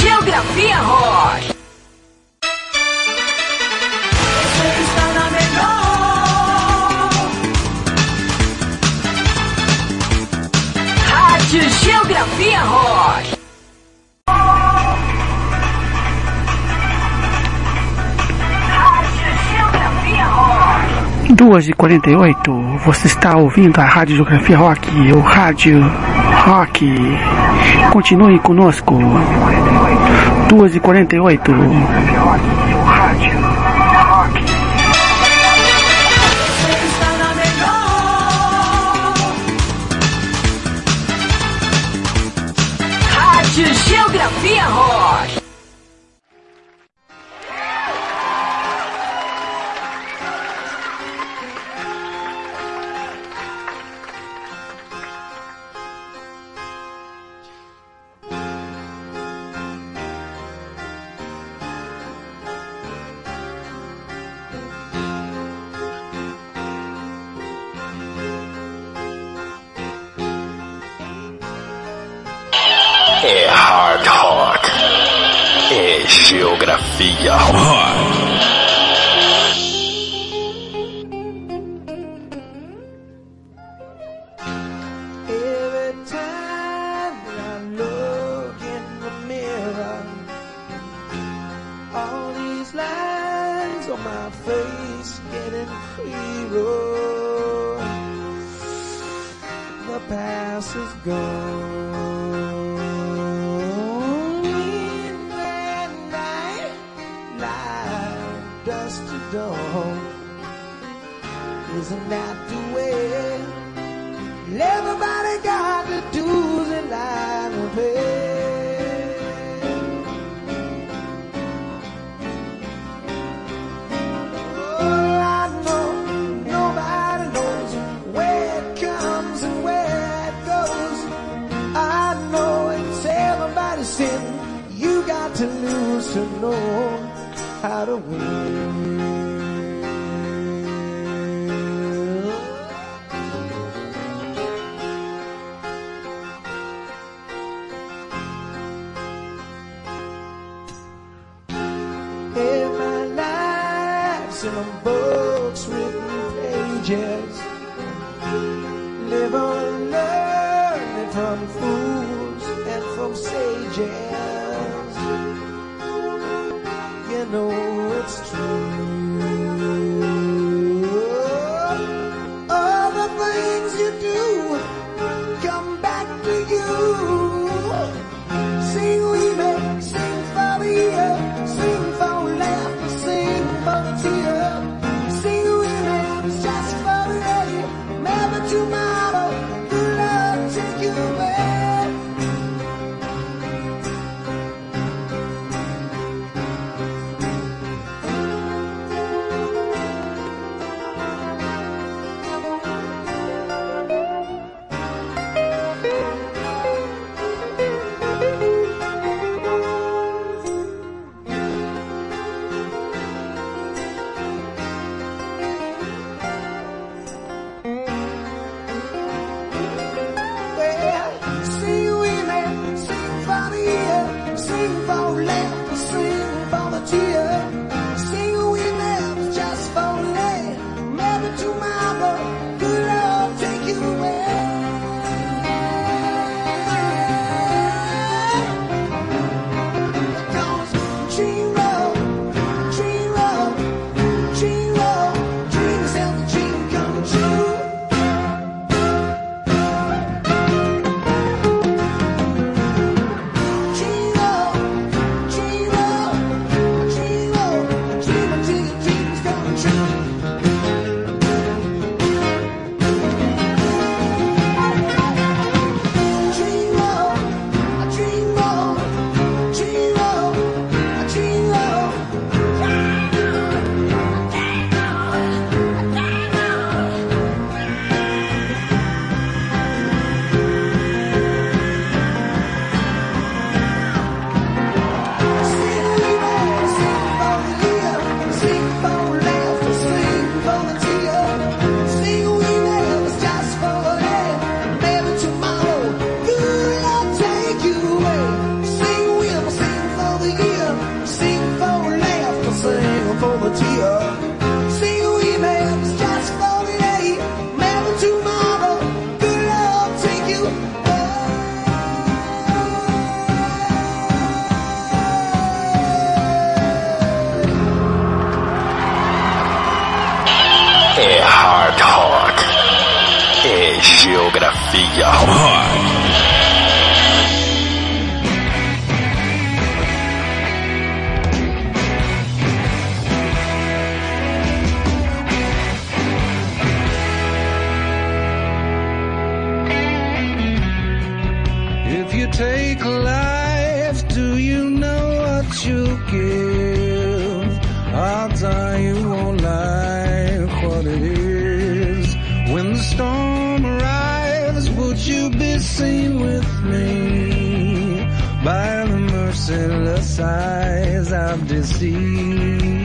Geografia Rock. 2h48, você está ouvindo a Rádio Geografia Rock, o Rádio Rock. Continue conosco. 2h48. Geografia Rock. dust to dawn. Isn't that the way? Everybody wide awake. some books written pages. Live on learning from fools and from sages. You know. sing let land, sing If you take life, do you know what you give? Odds are you won't like what it is. When the storm arrives, would you be seen with me? By the merciless eyes I've deceived.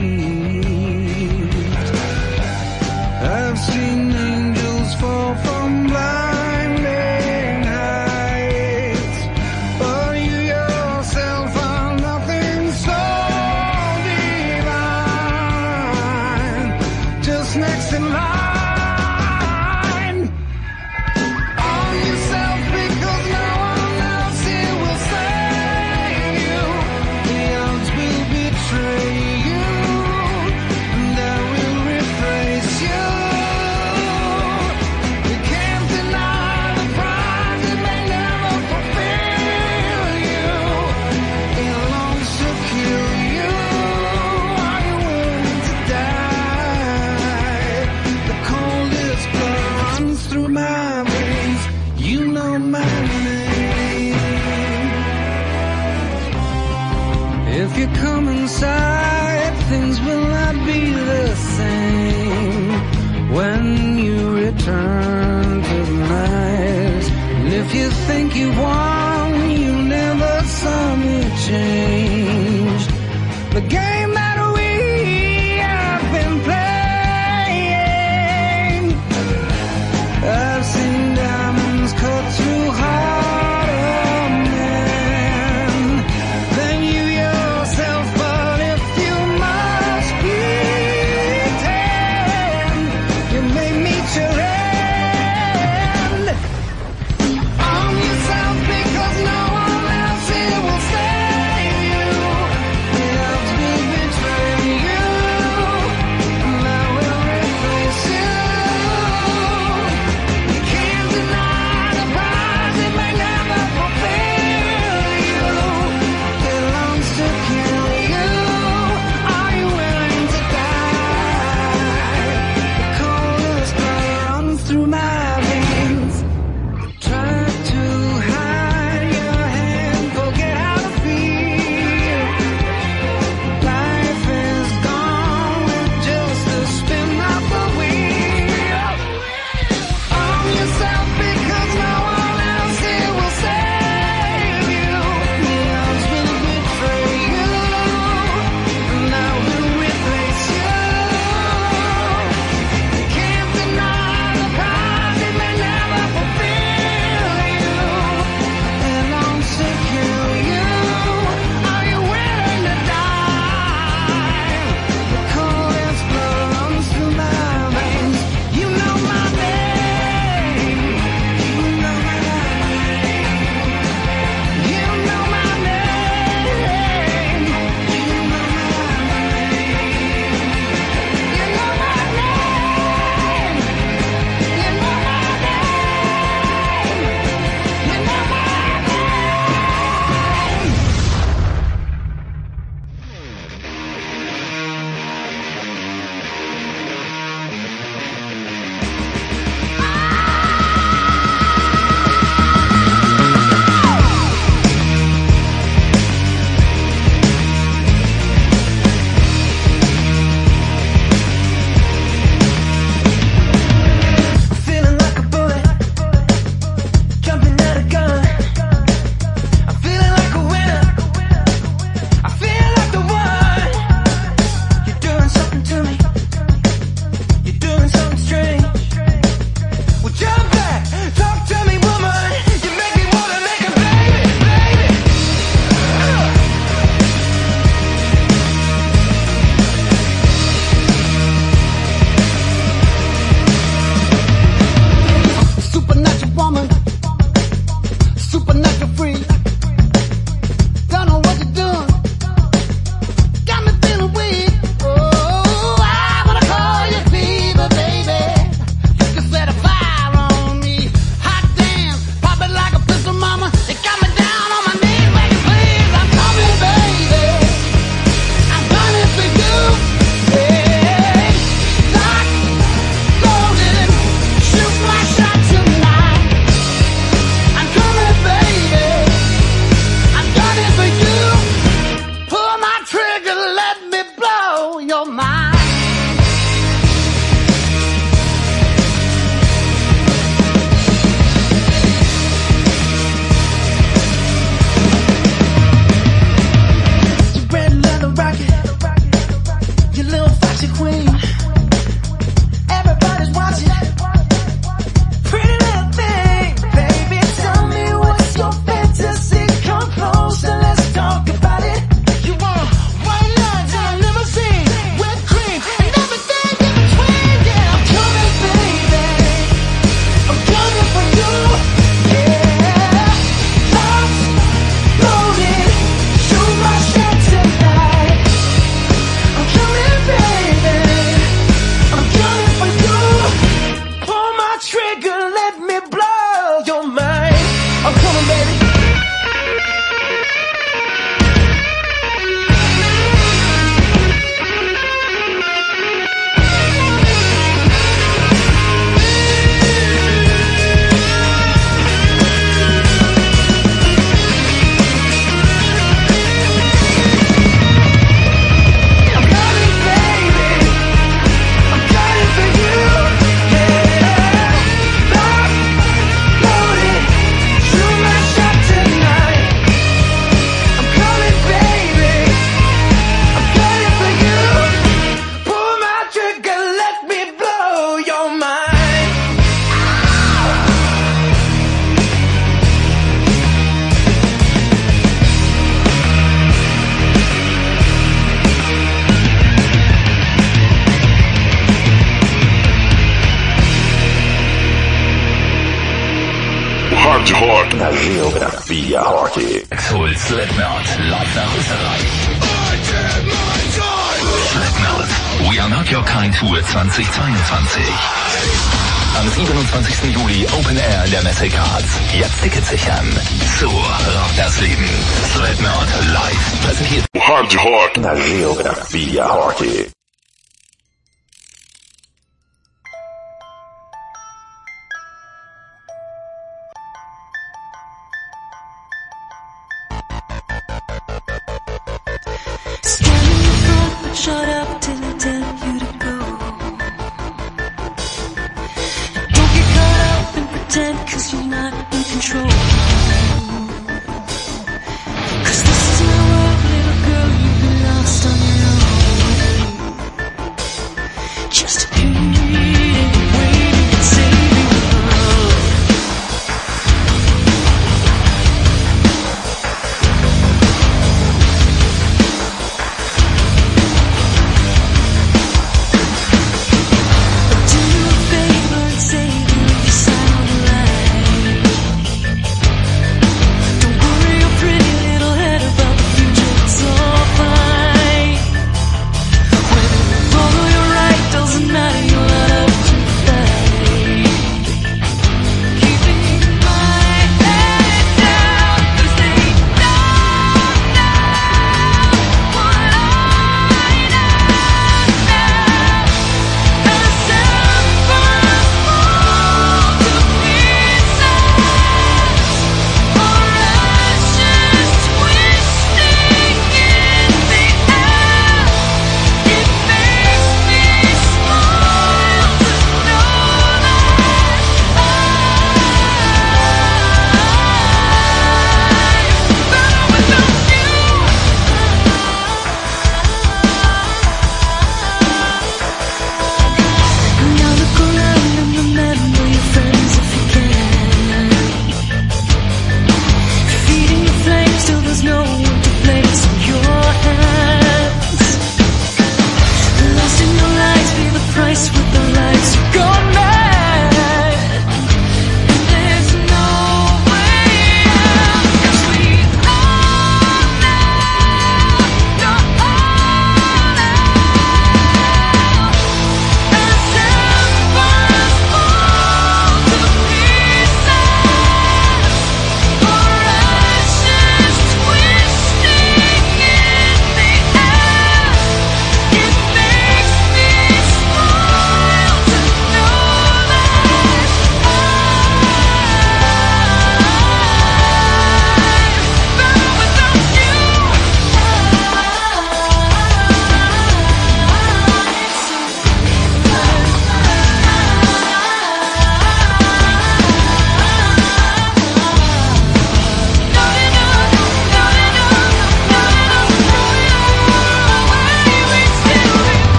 Rock. La geografía hockey. Holt Slipknot live nach Österreich. Slipknot. We are not your kind Tour 2022. Am 27. Juli Open Air in der Messe Graz. Jetzt Tickets sichern. So rockt das Leben. Slipknot live. Präsentiert. Hard Rock. La geografía hockey. control.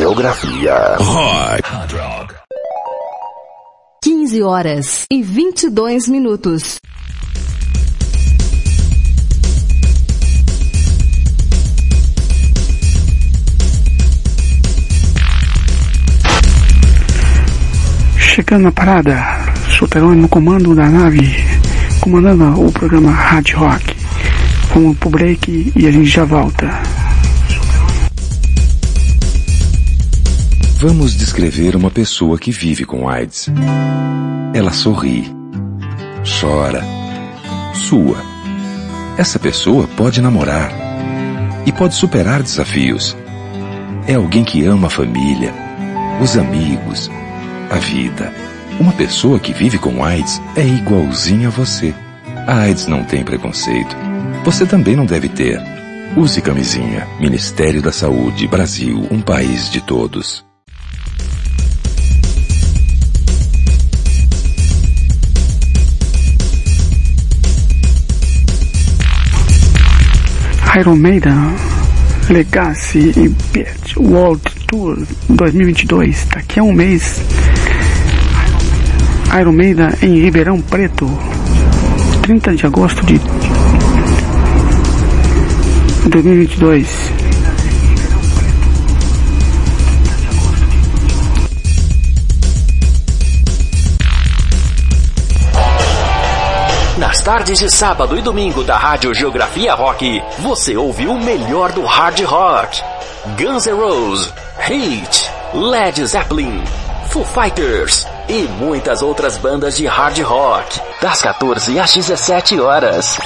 Biografia Hard Rock 15 horas e 22 minutos. Chegando na parada, Soterone no comando da nave, comandando o programa Hard Rock. Vamos pro break e a gente já volta. Vamos descrever uma pessoa que vive com AIDS. Ela sorri, chora, sua. Essa pessoa pode namorar e pode superar desafios. É alguém que ama a família, os amigos, a vida. Uma pessoa que vive com AIDS é igualzinha a você. A AIDS não tem preconceito. Você também não deve ter. Use camisinha. Ministério da Saúde, Brasil, um país de todos. Iron Maiden Legacy Impact World Tour 2022. Daqui a um mês. Iron Maiden em Ribeirão Preto. 30 de agosto de 2022. Nas tardes de sábado e domingo da Rádio Geografia Rock, você ouve o melhor do hard rock. Guns N' Roses, Hate, Led Zeppelin, Foo Fighters e muitas outras bandas de hard rock. Das 14 às 17 horas.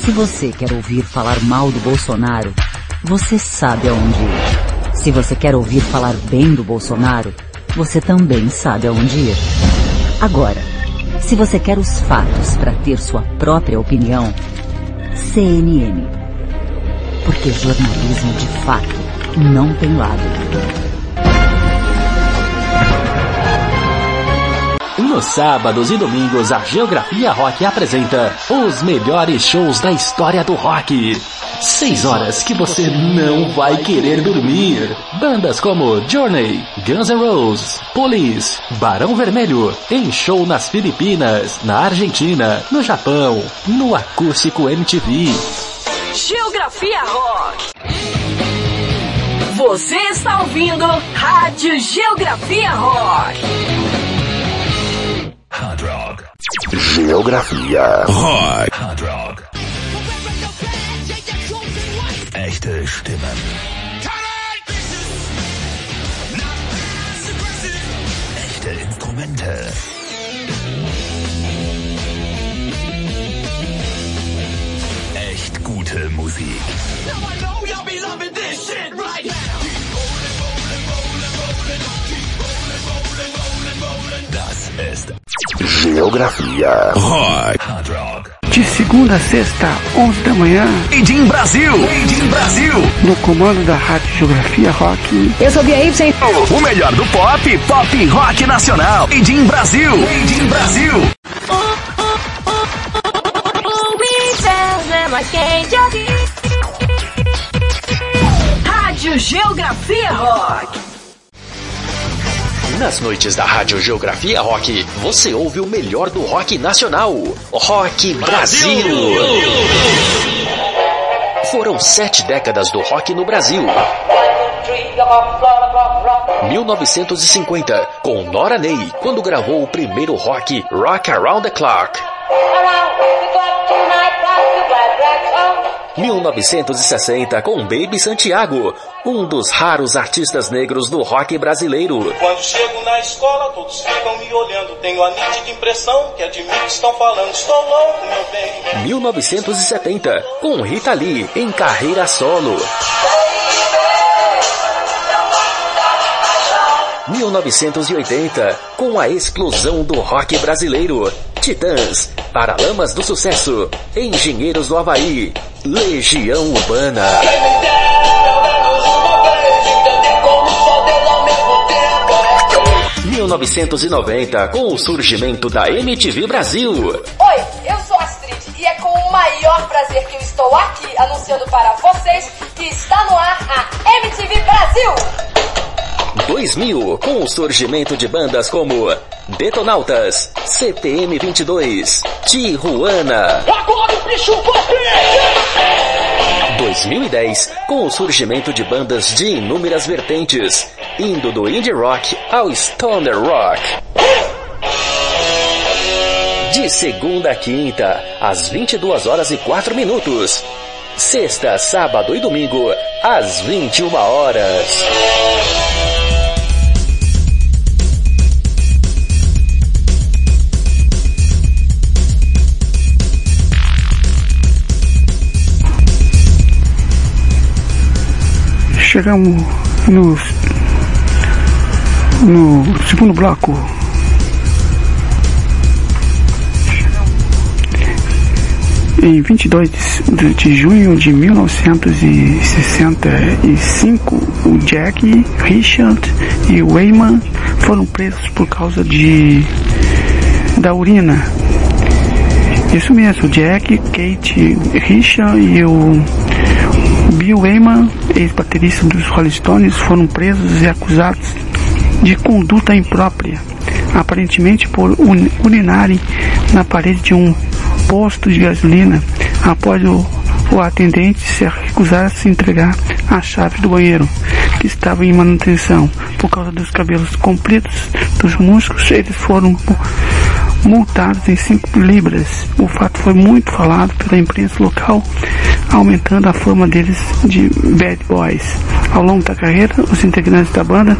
Se você quer ouvir falar mal do Bolsonaro, você sabe aonde ir. Se você quer ouvir falar bem do Bolsonaro, você também sabe aonde ir. Agora, se você quer os fatos para ter sua própria opinião, CNN. Porque jornalismo de fato não tem lado. Nos sábados e domingos, a Geografia Rock apresenta os melhores shows da história do rock. Seis horas que você não vai querer dormir. Bandas como Journey, Guns N' Roses, Police, Barão Vermelho, em show nas Filipinas, na Argentina, no Japão, no Acústico MTV. Geografia Rock. Você está ouvindo Rádio Geografia Rock. Hard Rock. Geografia. Rock. Hard Rock. Echte Stimmen. Echte Instrumente. Echt gute Musik. Das ist Geografia. Rock. Hard Rock. De segunda a sexta, 11 da manhã, Made in Brasil. Made in Brasil. no comando da Rádio Geografia Rock. Eu sou Bia Y. O melhor do pop, pop rock nacional. Made in Brasil. Made in Brasil. Rádio Geografia Rock. Nas noites da Rádio Geografia Rock, você ouve o melhor do rock nacional. Rock Brasil. Foram sete décadas do rock no Brasil. 1950, com Nora Ney, quando gravou o primeiro rock Rock Around the Clock. 1960, com Baby Santiago, um dos raros artistas negros do rock brasileiro. Quando chego na escola, todos ficam me olhando. Tenho a nítida impressão que é de mim que estão falando. Estou louco, meu bem. 1970, com Rita Lee em carreira solo. 1980, com a explosão do rock brasileiro. Titãs, Paralamas do Sucesso, Engenheiros do Havaí, Legião Urbana. 1990, com o surgimento da MTV Brasil. Oi, eu sou Astrid e é com o maior prazer que eu estou aqui anunciando para vocês que está no ar a MTV Brasil. 2000, com o surgimento de bandas como Detonautas, CTM 22, Tijuana. Agora o bicho vai 2010, com o surgimento de bandas de inúmeras vertentes, indo do indie rock ao stoner rock. De segunda a quinta, às 22 horas e 4 minutos. Sexta, sábado e domingo, às 21 horas. Chegamos no, no segundo bloco. Em 22 de, de junho de 1965, o Jack, Richard e o Wayman foram presos por causa de da urina. Isso mesmo, Jack, Kate, Richard e o Bill Wayman, ex-baterista dos Rolling Stones, foram presos e acusados de conduta imprópria, aparentemente por ur- urinarem na parede de um posto de gasolina após o, o atendente se recusar a se entregar a chave do banheiro que estava em manutenção. Por causa dos cabelos compridos dos músicos, eles foram mu- multados em 5 libras. O fato foi muito falado pela imprensa local, aumentando a fama deles de bad boys. Ao longo da carreira, os integrantes da banda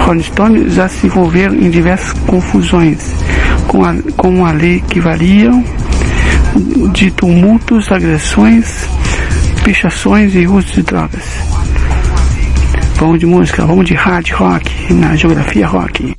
Rolling Stones já se envolveram em diversas confusões com a, com a lei que variam de tumultos, agressões, pichações e uso de drogas. Vamos de música, vamos de hard rock na geografia rock.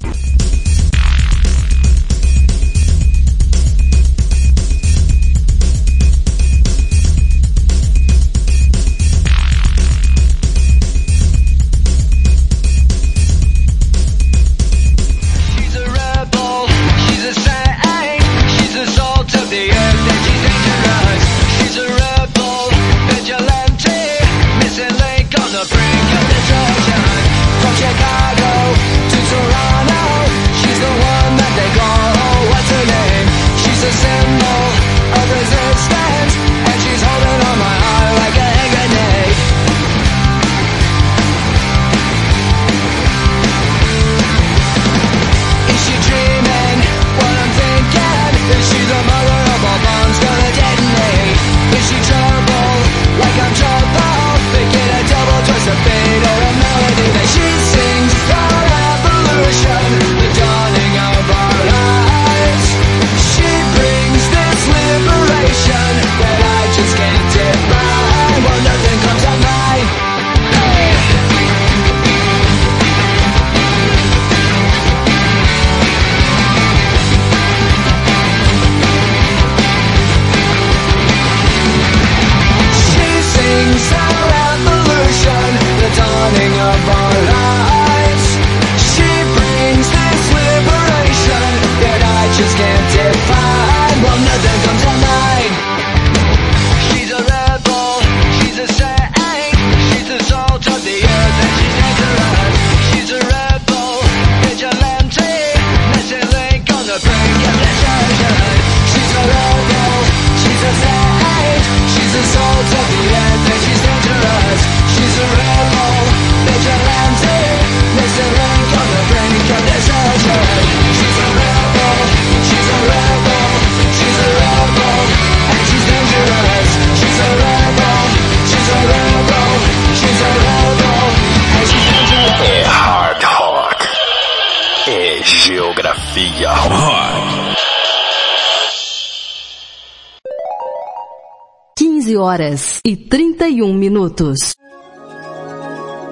E 31 minutos.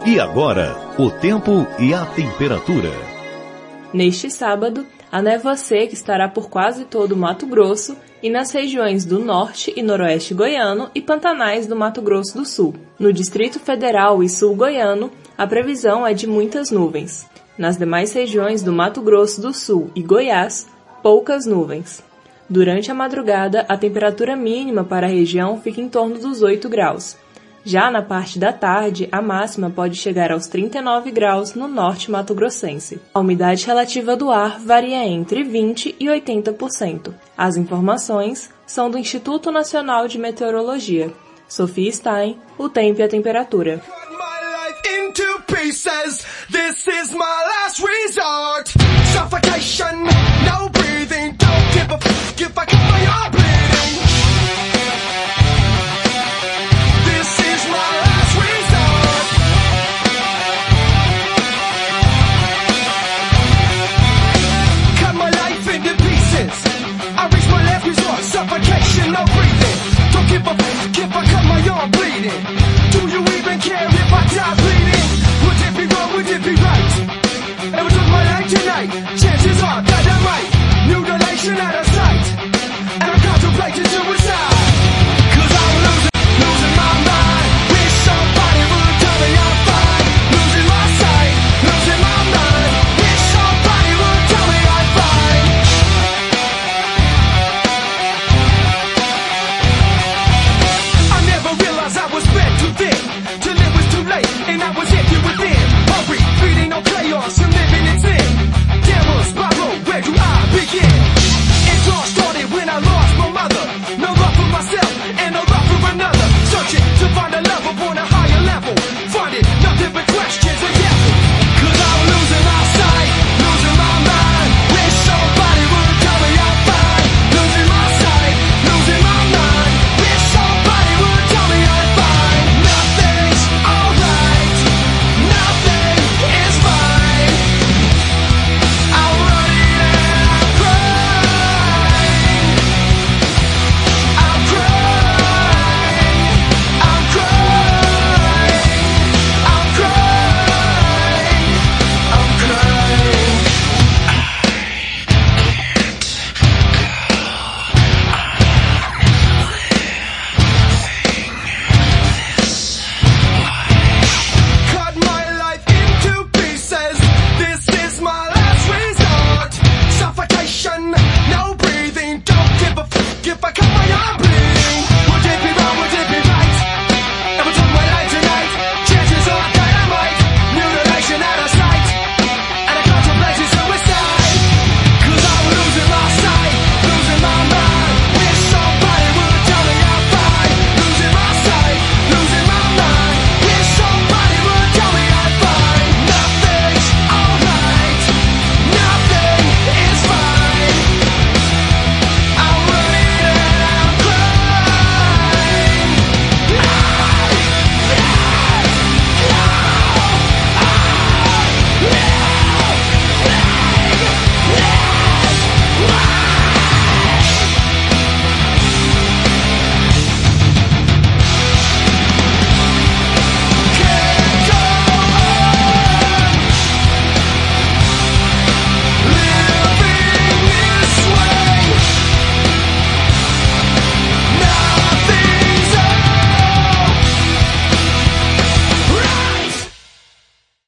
E agora, o tempo e a temperatura. Neste sábado, a névoa seca estará por quase todo o Mato Grosso e nas regiões do norte e noroeste goiano e pantanais do Mato Grosso do Sul. No Distrito Federal e Sul goiano, a previsão é de muitas nuvens. Nas demais regiões do Mato Grosso do Sul e Goiás, poucas nuvens. Durante a madrugada, a temperatura mínima para a região fica em torno dos 8 graus. Já na parte da tarde, a máxima pode chegar aos 39 graus no norte mato-grossense. A umidade relativa do ar varia entre 20 e 80%. As informações são do Instituto Nacional de Meteorologia. Sofia Stein, o tempo e a temperatura. Suffocation, no give if I cut my arm